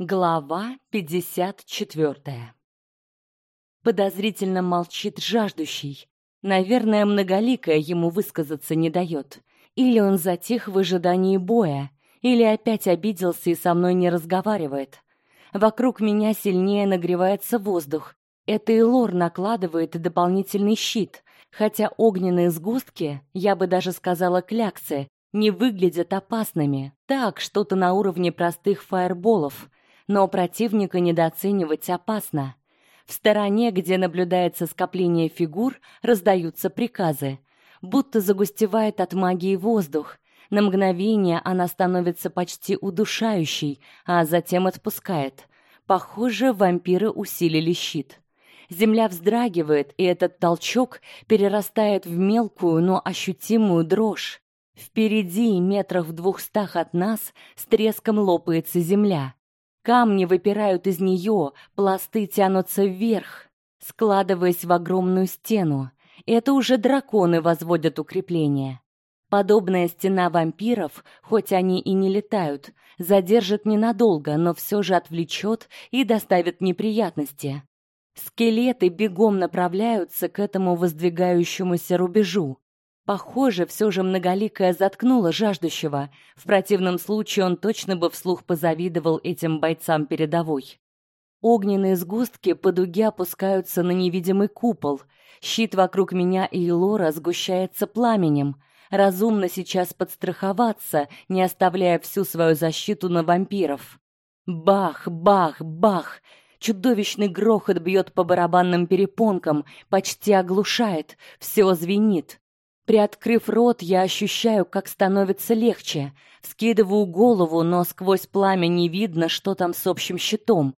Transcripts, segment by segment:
Глава 54. Подозрительно молчит жаждущий. Наверное, многоликое ему высказаться не дает. Или он затих в ожидании боя, или опять обиделся и со мной не разговаривает. Вокруг меня сильнее нагревается воздух. Это и лор накладывает дополнительный щит, хотя огненные сгустки, я бы даже сказала кляксы, не выглядят опасными. Так, что-то на уровне простых фаерболов — но противника недооценивать опасно. В стороне, где наблюдается скопление фигур, раздаются приказы. Будто загустевает от магии воздух. На мгновение она становится почти удушающей, а затем отпускает. Похоже, вампиры усилили щит. Земля вздрагивает, и этот толчок перерастает в мелкую, но ощутимую дрожь. Впереди, метрах в двухстах от нас, с треском лопается земля. Камни выпирают из нее, пласты тянутся вверх, складываясь в огромную стену. Это уже драконы возводят укрепления. Подобная стена вампиров, хоть они и не летают, задержит ненадолго, но все же отвлечет и доставит неприятности. Скелеты бегом направляются к этому воздвигающемуся рубежу. Похоже, все же многоликая заткнула жаждущего. В противном случае он точно бы вслух позавидовал этим бойцам передовой. Огненные сгустки по дуге опускаются на невидимый купол. Щит вокруг меня и Лора сгущается пламенем. Разумно сейчас подстраховаться, не оставляя всю свою защиту на вампиров. Бах, бах, бах. Чудовищный грохот бьет по барабанным перепонкам, почти оглушает, все звенит. Приоткрыв рот, я ощущаю, как становится легче. Скидываю голову, но сквозь пламя не видно, что там с общим щитом.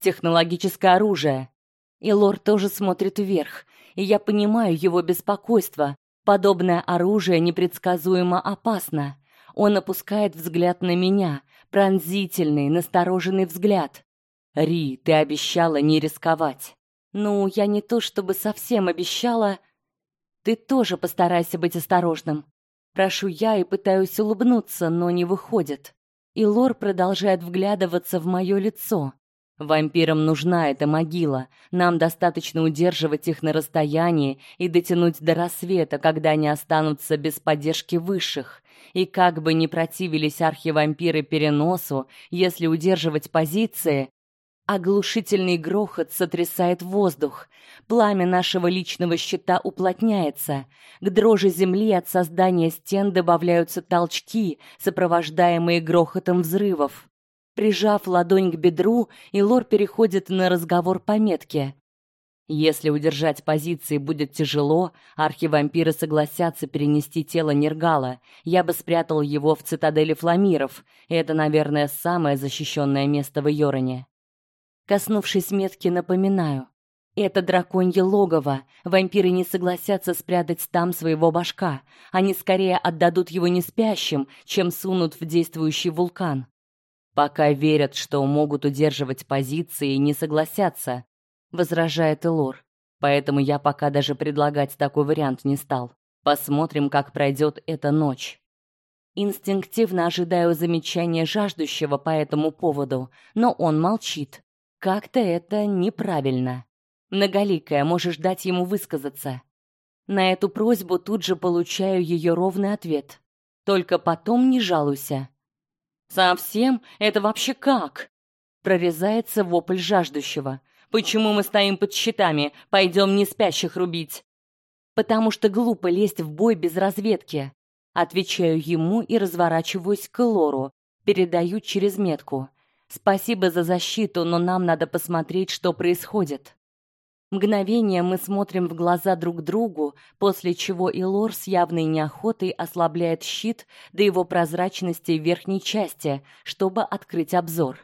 Технологическое оружие. И лор тоже смотрит вверх, и я понимаю его беспокойство. Подобное оружие непредсказуемо опасно. Он опускает взгляд на меня, пронзительный, настороженный взгляд. Ри, ты обещала не рисковать. Ну, я не то чтобы совсем обещала, ты тоже постарайся быть осторожным. Прошу я и пытаюсь улыбнуться, но не выходит. И Лор продолжает вглядываться в мое лицо. Вампирам нужна эта могила. Нам достаточно удерживать их на расстоянии и дотянуть до рассвета, когда они останутся без поддержки высших. И как бы ни противились архивампиры переносу, если удерживать позиции, Оглушительный грохот сотрясает воздух. Пламя нашего личного щита уплотняется. К дрожи земли от создания стен добавляются толчки, сопровождаемые грохотом взрывов. Прижав ладонь к бедру, Илор переходит на разговор по метке. Если удержать позиции будет тяжело, архивампиры согласятся перенести тело Нергала. Я бы спрятал его в цитадели фламиров. Это, наверное, самое защищенное место в Йороне. Коснувшись метки, напоминаю. Это драконье логово. Вампиры не согласятся спрятать там своего башка. Они скорее отдадут его неспящим, чем сунут в действующий вулкан. Пока верят, что могут удерживать позиции, не согласятся, возражает Элор. Поэтому я пока даже предлагать такой вариант не стал. Посмотрим, как пройдет эта ночь. Инстинктивно ожидаю замечания жаждущего по этому поводу, но он молчит. Как-то это неправильно. Многоликая, можешь дать ему высказаться. На эту просьбу тут же получаю ее ровный ответ. Только потом не жалуйся. Совсем? Это вообще как? Прорезается вопль жаждущего. Почему мы стоим под щитами? Пойдем не спящих рубить. Потому что глупо лезть в бой без разведки. Отвечаю ему и разворачиваюсь к Лору, передаю через метку. Спасибо за защиту, но нам надо посмотреть, что происходит. Мгновение мы смотрим в глаза друг другу, после чего Илор с явной неохотой ослабляет щит до его прозрачности в верхней части, чтобы открыть обзор.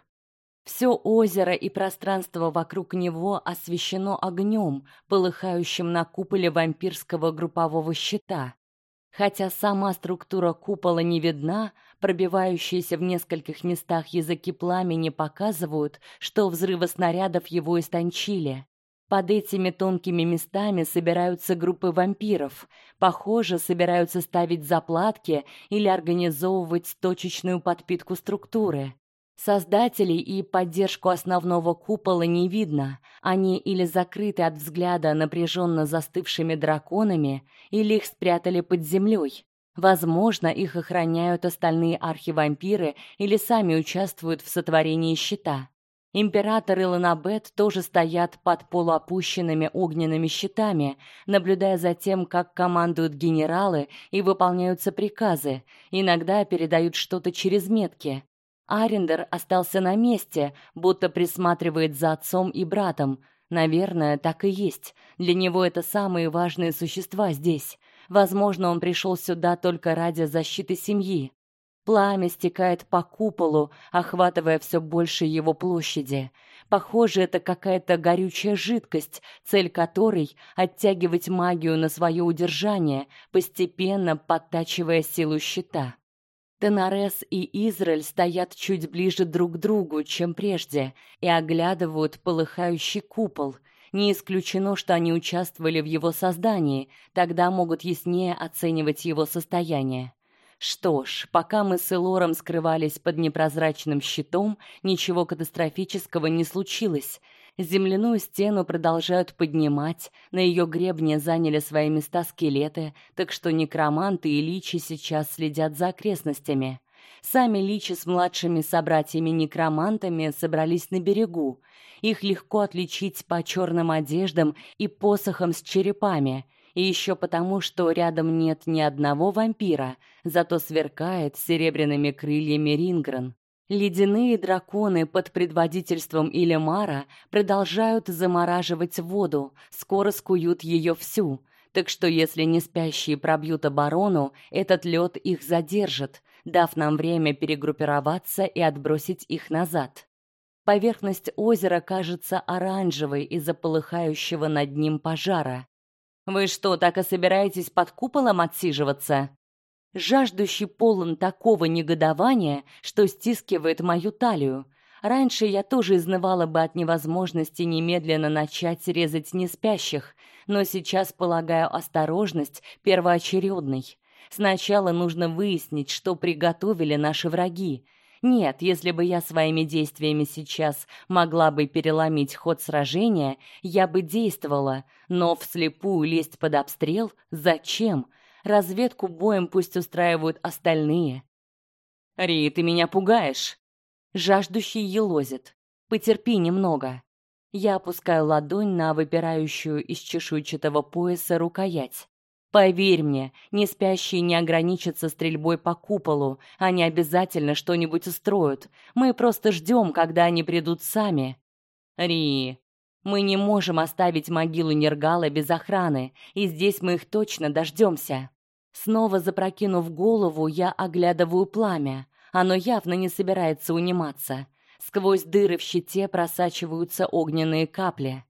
Все озеро и пространство вокруг него освещено огнем, полыхающим на куполе вампирского группового щита. Хотя сама структура купола не видна, пробивающиеся в нескольких местах языки пламени показывают, что взрывы снарядов его истончили. Под этими тонкими местами собираются группы вампиров. Похоже, собираются ставить заплатки или организовывать точечную подпитку структуры. Создателей и поддержку основного купола не видно. Они или закрыты от взгляда напряженно застывшими драконами, или их спрятали под землей. Возможно, их охраняют остальные архивампиры или сами участвуют в сотворении щита. Император и Ланабет тоже стоят под полуопущенными огненными щитами, наблюдая за тем, как командуют генералы и выполняются приказы, иногда передают что-то через метки. Арендер остался на месте, будто присматривает за отцом и братом. Наверное, так и есть. Для него это самые важные существа здесь. Возможно, он пришел сюда только ради защиты семьи. Пламя стекает по куполу, охватывая все больше его площади. Похоже, это какая-то горючая жидкость, цель которой оттягивать магию на свое удержание, постепенно подтачивая силу щита. Тенарес и Израиль стоят чуть ближе друг к другу, чем прежде, и оглядывают полыхающий купол. Не исключено, что они участвовали в его создании, тогда могут яснее оценивать его состояние. Что ж, пока мы с Элором скрывались под непрозрачным щитом, ничего катастрофического не случилось. Земляную стену продолжают поднимать, на ее гребне заняли свои места скелеты, так что некроманты и личи сейчас следят за окрестностями. Сами личи с младшими собратьями-некромантами собрались на берегу. Их легко отличить по черным одеждам и посохам с черепами, и еще потому, что рядом нет ни одного вампира, зато сверкает серебряными крыльями Рингран. Ледяные драконы под предводительством Илемара продолжают замораживать воду, скоро скуют ее всю. Так что если не спящие пробьют оборону, этот лед их задержит, дав нам время перегруппироваться и отбросить их назад. Поверхность озера кажется оранжевой из-за полыхающего над ним пожара. Вы что, так и собираетесь под куполом отсиживаться? жаждущий полон такого негодования, что стискивает мою талию. Раньше я тоже изнывала бы от невозможности немедленно начать резать неспящих, но сейчас полагаю осторожность первоочередной. Сначала нужно выяснить, что приготовили наши враги. Нет, если бы я своими действиями сейчас могла бы переломить ход сражения, я бы действовала, но вслепую лезть под обстрел зачем? Разведку боем пусть устраивают остальные. Ри, ты меня пугаешь. Жаждущий елозит. Потерпи немного. Я опускаю ладонь на выпирающую из чешуйчатого пояса рукоять. Поверь мне, не спящие не ограничатся стрельбой по куполу, они обязательно что-нибудь устроят. Мы просто ждем, когда они придут сами. Ри, мы не можем оставить могилу Нергала без охраны, и здесь мы их точно дождемся. Снова запрокинув голову, я оглядываю пламя. Оно явно не собирается униматься. Сквозь дыры в щите просачиваются огненные капли.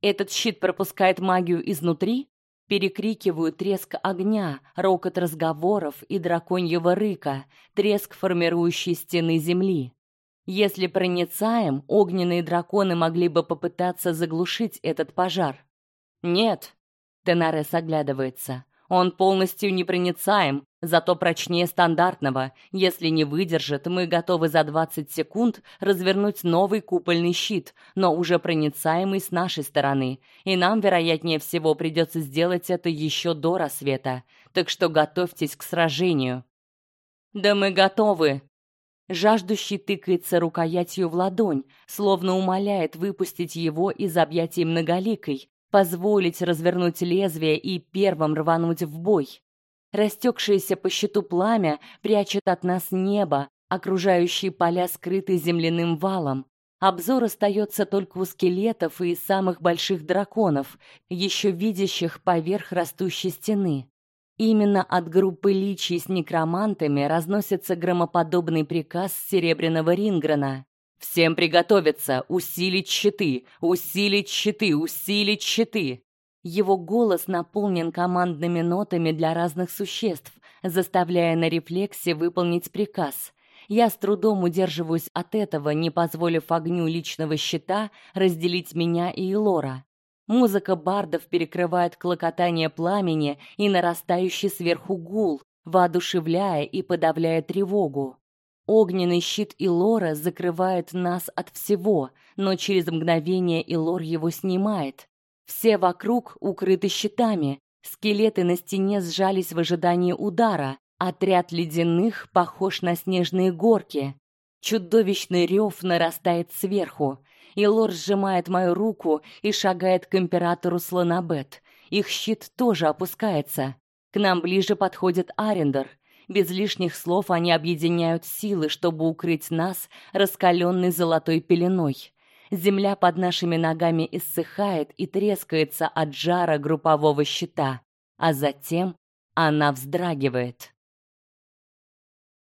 Этот щит пропускает магию изнутри? Перекрикиваю треск огня, рокот разговоров и драконьего рыка, треск формирующей стены земли. Если проницаем, огненные драконы могли бы попытаться заглушить этот пожар. Нет. Тенарес оглядывается. Он полностью непроницаем, зато прочнее стандартного. Если не выдержит, мы готовы за 20 секунд развернуть новый купольный щит, но уже проницаемый с нашей стороны. И нам, вероятнее всего, придется сделать это еще до рассвета. Так что готовьтесь к сражению. Да мы готовы. Жаждущий тыкается рукоятью в ладонь, словно умоляет выпустить его из объятий многоликой, позволить развернуть лезвие и первым рвануть в бой. Растекшееся по щиту пламя прячет от нас небо, окружающие поля скрыты земляным валом. Обзор остается только у скелетов и самых больших драконов, еще видящих поверх растущей стены. Именно от группы личий с некромантами разносится громоподобный приказ Серебряного Ринграна. Всем приготовиться, усилить щиты, усилить щиты, усилить щиты. Его голос наполнен командными нотами для разных существ, заставляя на рефлексе выполнить приказ. Я с трудом удерживаюсь от этого, не позволив огню личного щита разделить меня и Лора. Музыка бардов перекрывает клокотание пламени и нарастающий сверху гул, воодушевляя и подавляя тревогу. Огненный щит Илора закрывает нас от всего, но через мгновение Илор его снимает. Все вокруг укрыты щитами, скелеты на стене сжались в ожидании удара. Отряд ледяных похож на снежные горки. Чудовищный рев нарастает сверху. Илор сжимает мою руку и шагает к императору Слонабет. Их щит тоже опускается. К нам ближе подходит Арендер. Без лишних слов они объединяют силы, чтобы укрыть нас раскаленной золотой пеленой. Земля под нашими ногами иссыхает и трескается от жара группового щита, а затем она вздрагивает.